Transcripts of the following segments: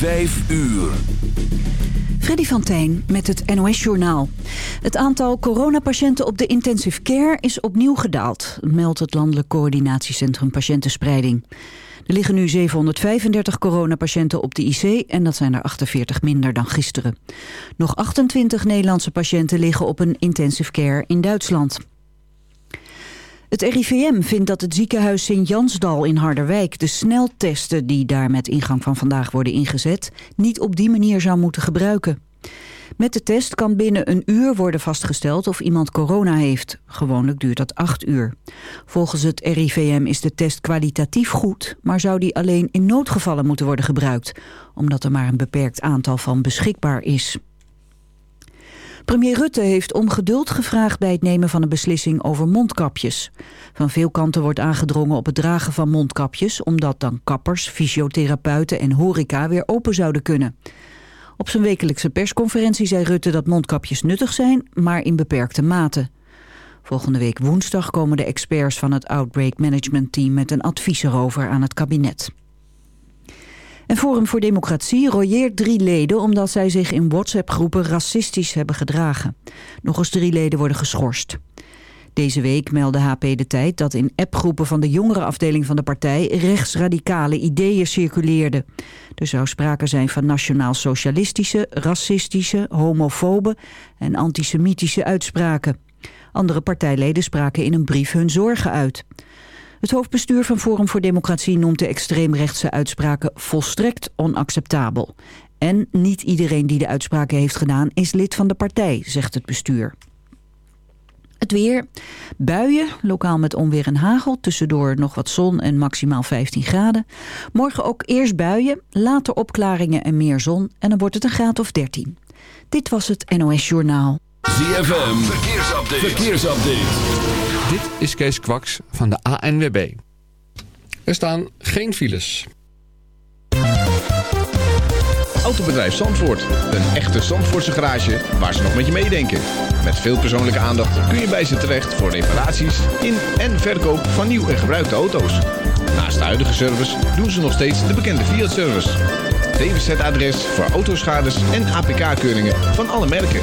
5 uur. Freddy van Tijn met het NOS-journaal. Het aantal coronapatiënten op de intensive care is opnieuw gedaald... meldt het Landelijk Coördinatiecentrum Patiëntenspreiding. Er liggen nu 735 coronapatiënten op de IC... en dat zijn er 48 minder dan gisteren. Nog 28 Nederlandse patiënten liggen op een intensive care in Duitsland. Het RIVM vindt dat het ziekenhuis Sint-Jansdal in Harderwijk... de sneltesten die daar met ingang van vandaag worden ingezet... niet op die manier zou moeten gebruiken. Met de test kan binnen een uur worden vastgesteld of iemand corona heeft. Gewoonlijk duurt dat acht uur. Volgens het RIVM is de test kwalitatief goed... maar zou die alleen in noodgevallen moeten worden gebruikt... omdat er maar een beperkt aantal van beschikbaar is. Premier Rutte heeft om geduld gevraagd bij het nemen van een beslissing over mondkapjes. Van veel kanten wordt aangedrongen op het dragen van mondkapjes... omdat dan kappers, fysiotherapeuten en horeca weer open zouden kunnen. Op zijn wekelijkse persconferentie zei Rutte dat mondkapjes nuttig zijn, maar in beperkte mate. Volgende week woensdag komen de experts van het Outbreak Management Team met een advies erover aan het kabinet. En Forum voor Democratie royeert drie leden omdat zij zich in WhatsApp-groepen racistisch hebben gedragen. Nog eens drie leden worden geschorst. Deze week meldde HP De Tijd dat in appgroepen van de jongerenafdeling van de partij rechtsradicale ideeën circuleerden. Er zou sprake zijn van nationaal-socialistische, racistische, homofobe en antisemitische uitspraken. Andere partijleden spraken in een brief hun zorgen uit. Het hoofdbestuur van Forum voor Democratie noemt de extreemrechtse uitspraken volstrekt onacceptabel. En niet iedereen die de uitspraken heeft gedaan is lid van de partij, zegt het bestuur. Het weer. Buien, lokaal met onweer en hagel. Tussendoor nog wat zon en maximaal 15 graden. Morgen ook eerst buien, later opklaringen en meer zon. En dan wordt het een graad of 13. Dit was het NOS Journaal. ZFM, verkeersupdate. verkeersupdate. Dit is Kees Kwaks van de ANWB. Er staan geen files. Autobedrijf Zandvoort. Een echte Zandvoortse garage waar ze nog met je meedenken. Met veel persoonlijke aandacht kun je bij ze terecht voor reparaties in en verkoop van nieuw en gebruikte auto's. Naast de huidige service doen ze nog steeds de bekende Fiat-service. DWZ-adres voor autoschades en APK-keuringen van alle merken.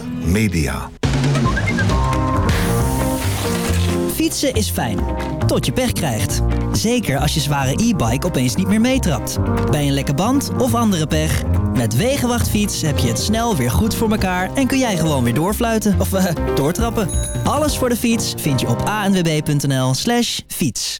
Media. Fietsen is fijn, tot je pech krijgt. Zeker als je zware e-bike opeens niet meer meetrapt. Bij een lekke band of andere pech. Met Wegenwachtfiets heb je het snel weer goed voor elkaar... en kun jij gewoon weer doorfluiten of uh, doortrappen. Alles voor de fiets vind je op anwb.nl slash fiets.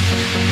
thank you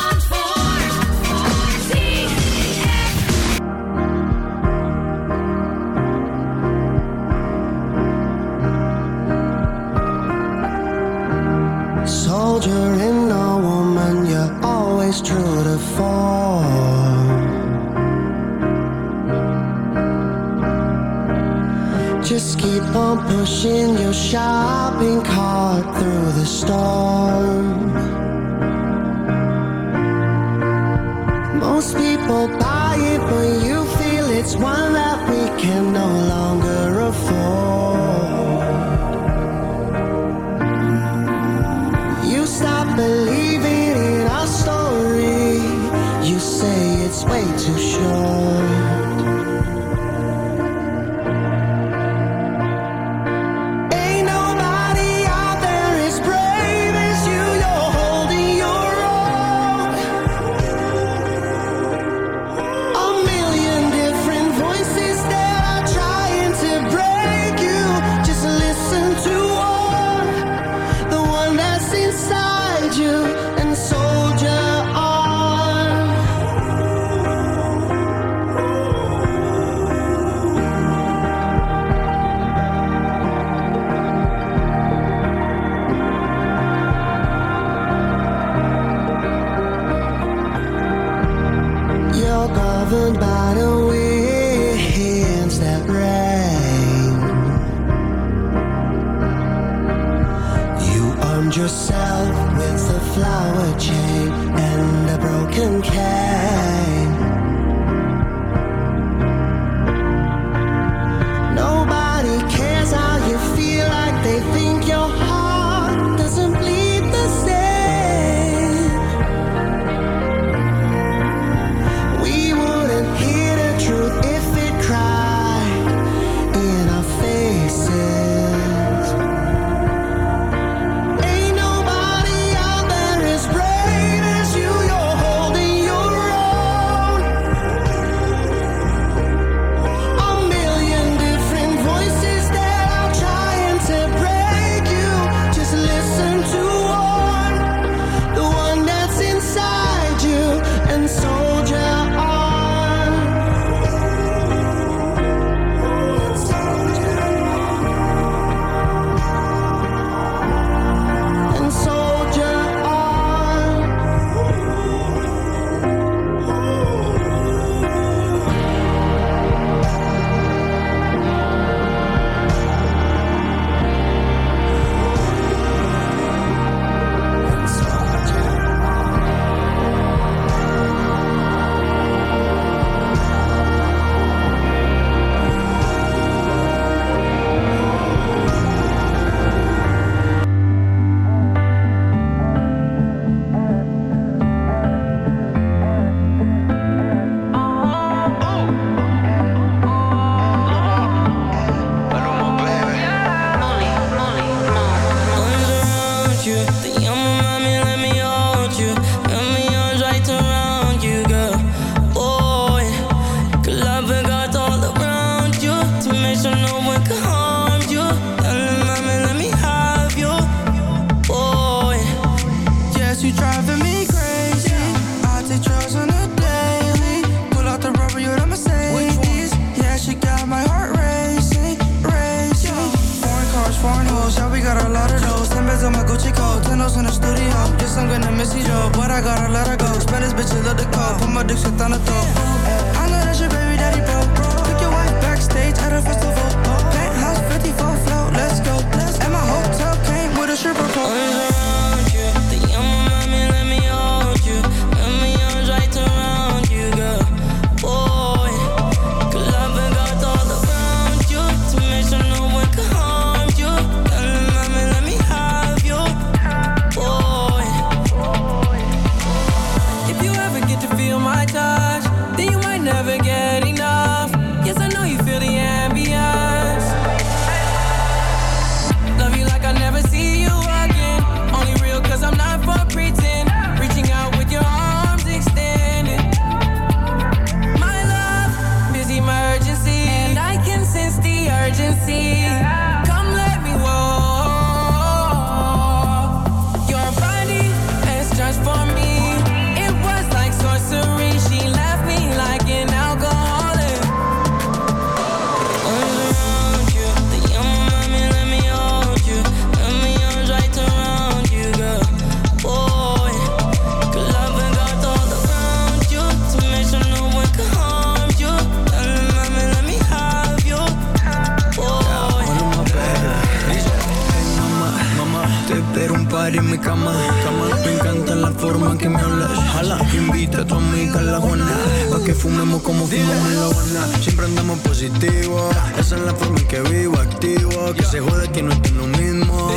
fumemos como fumamos en La Habana. Siempre andamos positivo. Esa es la forma en que vivo, activo. Que se jode que no estoy lo mismo.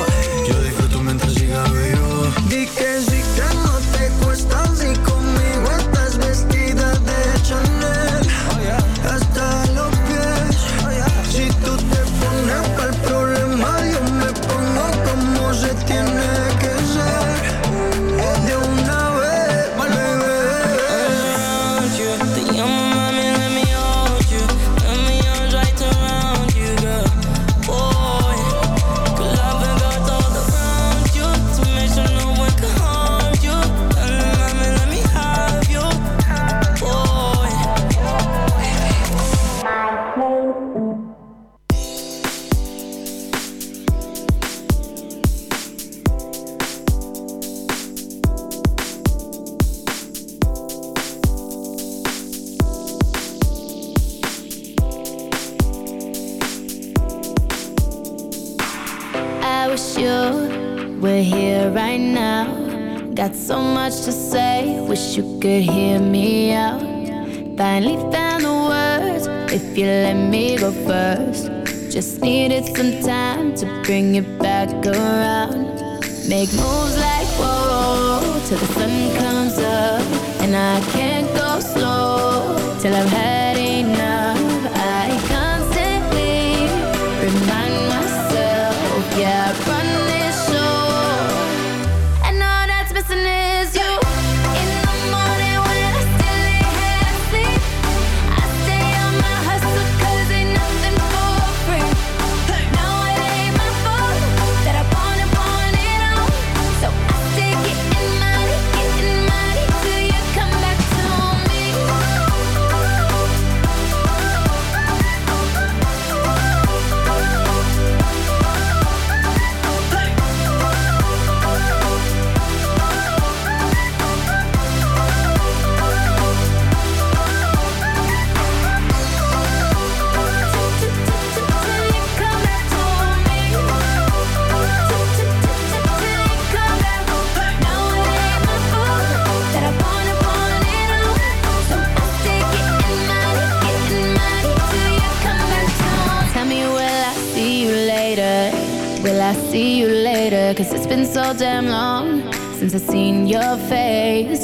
Yo disfruto mientras siga vivo. could hear me out. Finally found the words if you let me go first. Just needed some time to bring it back around. Make moves like whoa, till the sun comes up. And I can't go slow till I've had so damn long since I've seen your face.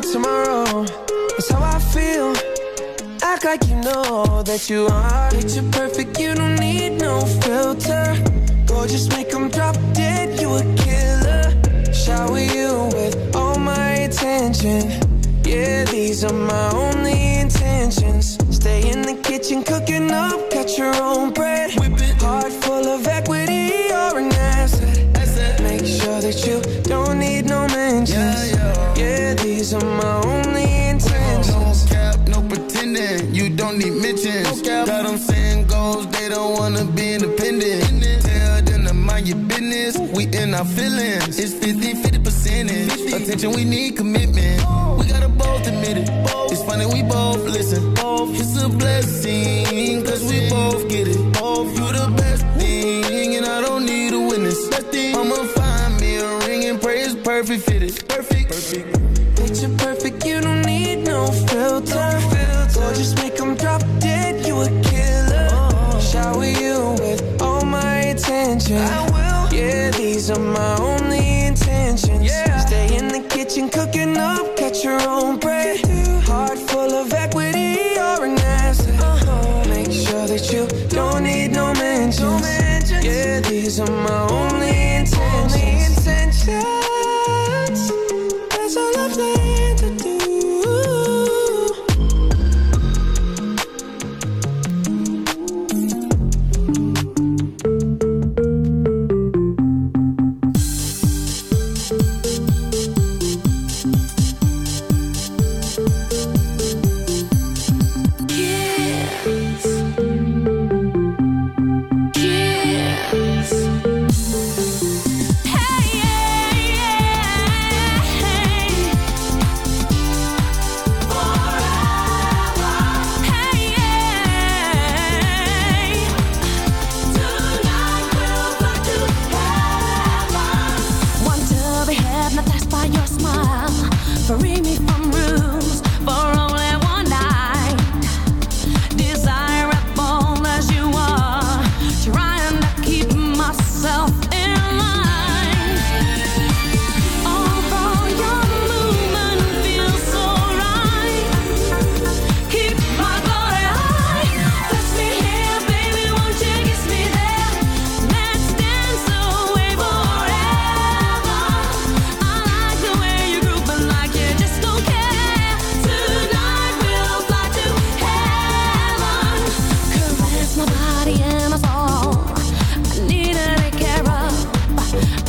tomorrow. That's how I feel. Act like you know that you are. Picture perfect, you don't need no filter. Gorgeous, make them drop dead, you a killer. Shower you with all my attention. Yeah, these are my only feelings. It's 50, 50 percentage. Attention, we need commitment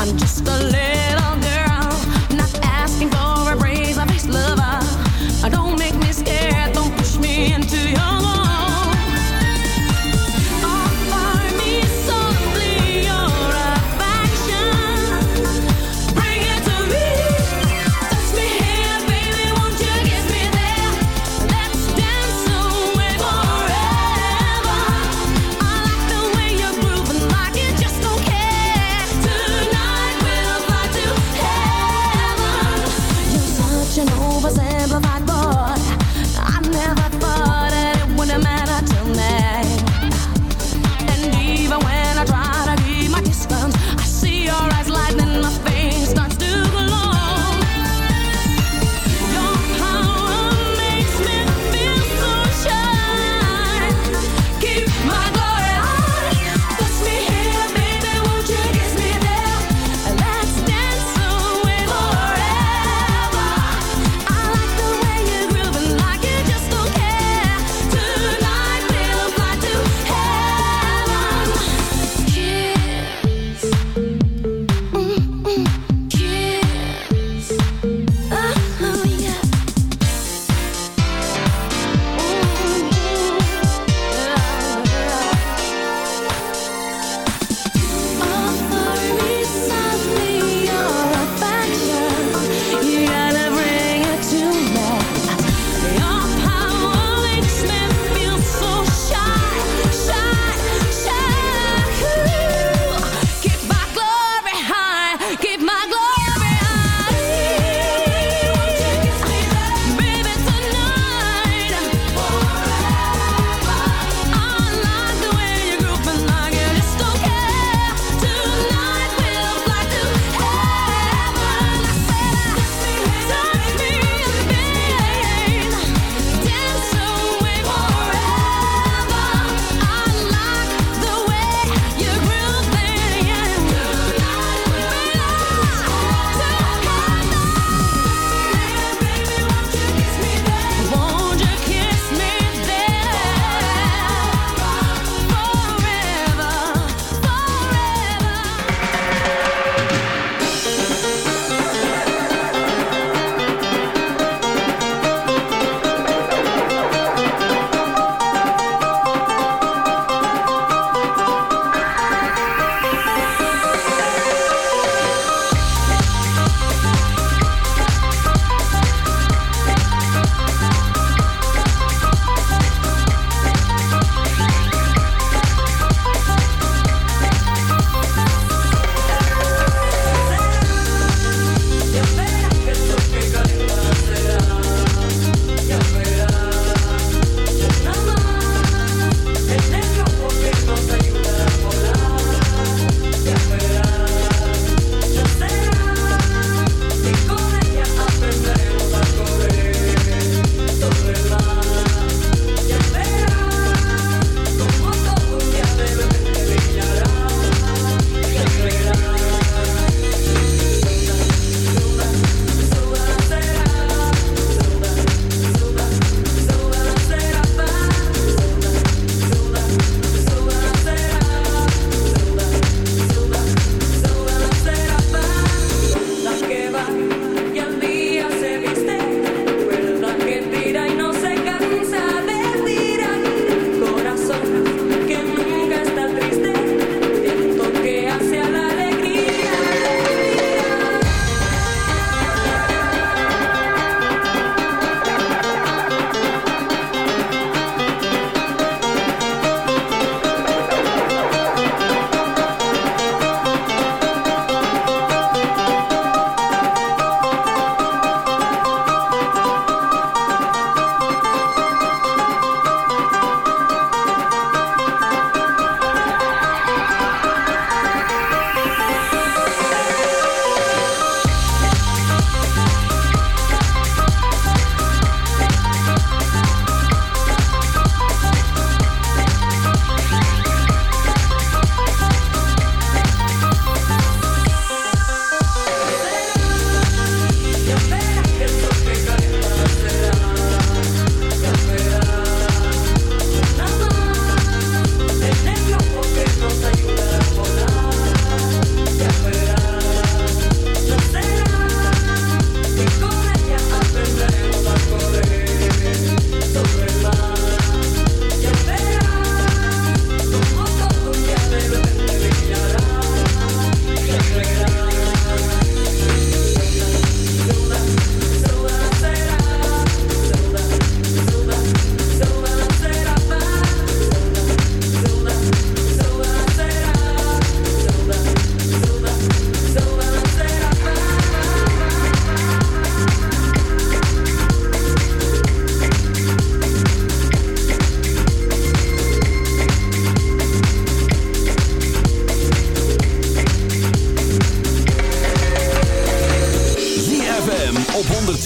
I'm just a little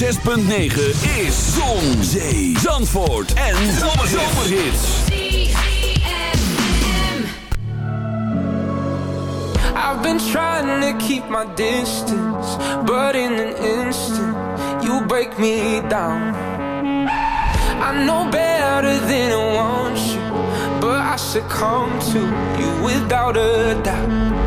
106.9 is Zon, Zee, Zandvoort en Zomerhits. I've been trying to keep my distance, but in an instant, you break me down. I know better than I want you, but I succumb to you without a doubt.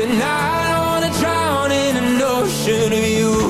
Tonight I wanna drown in an ocean of you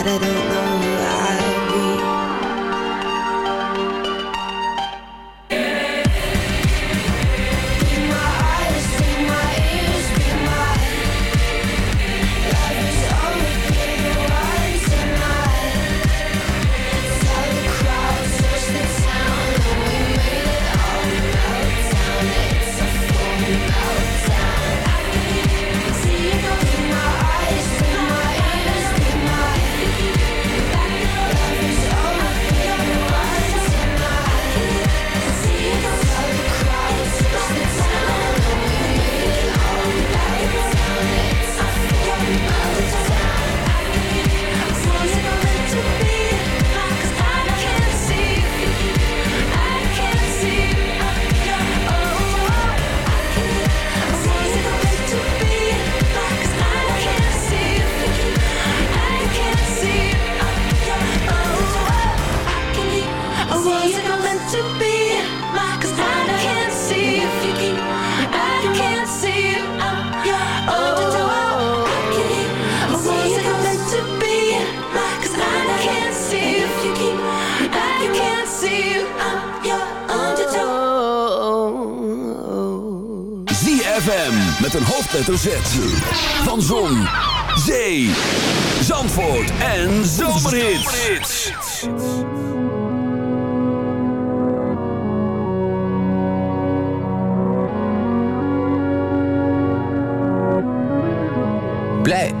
But I don't know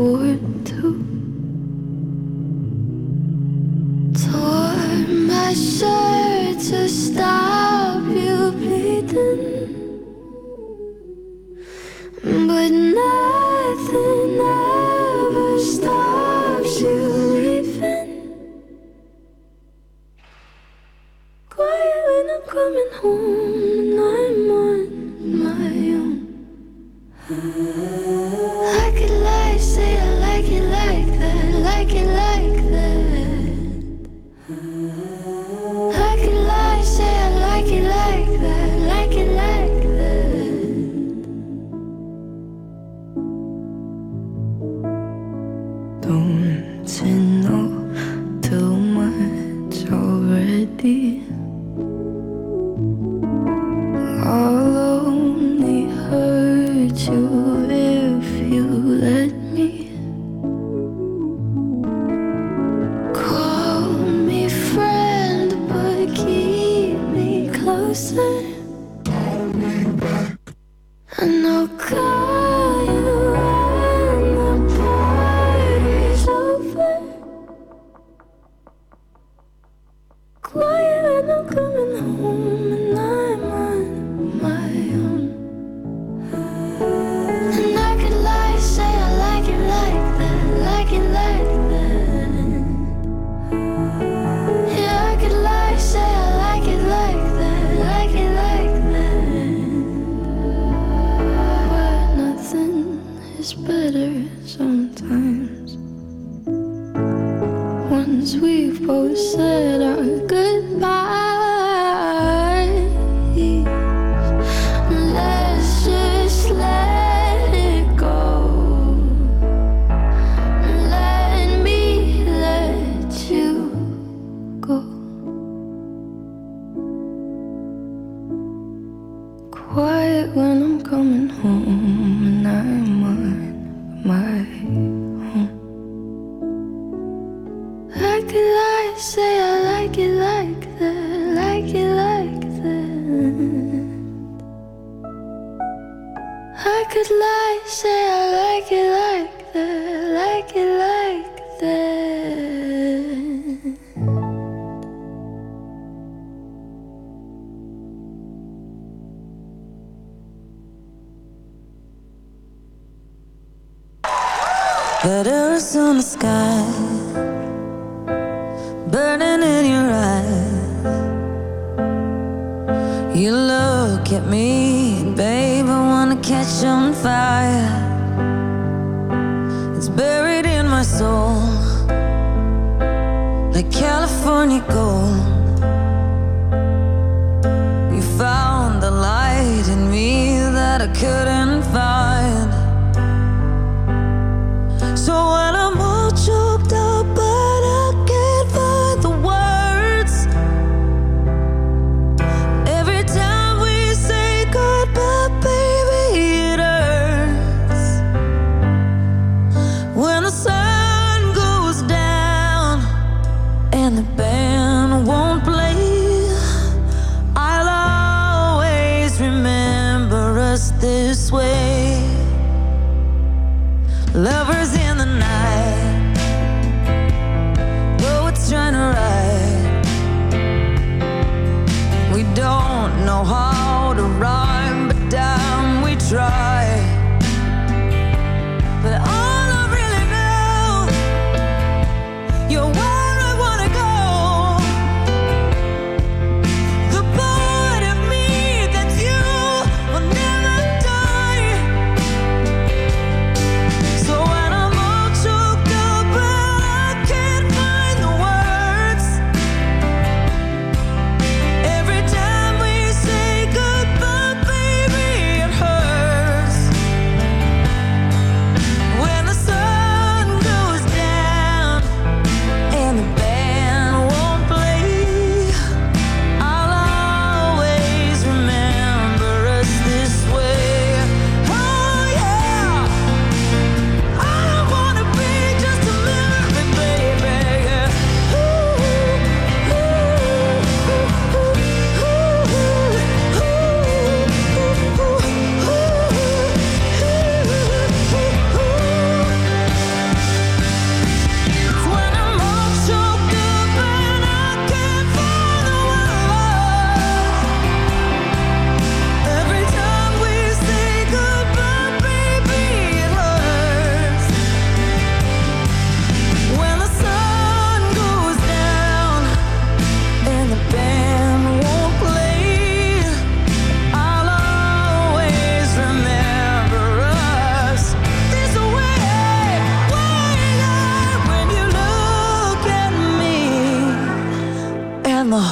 Afford My. Lovers in the night,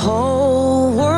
whole world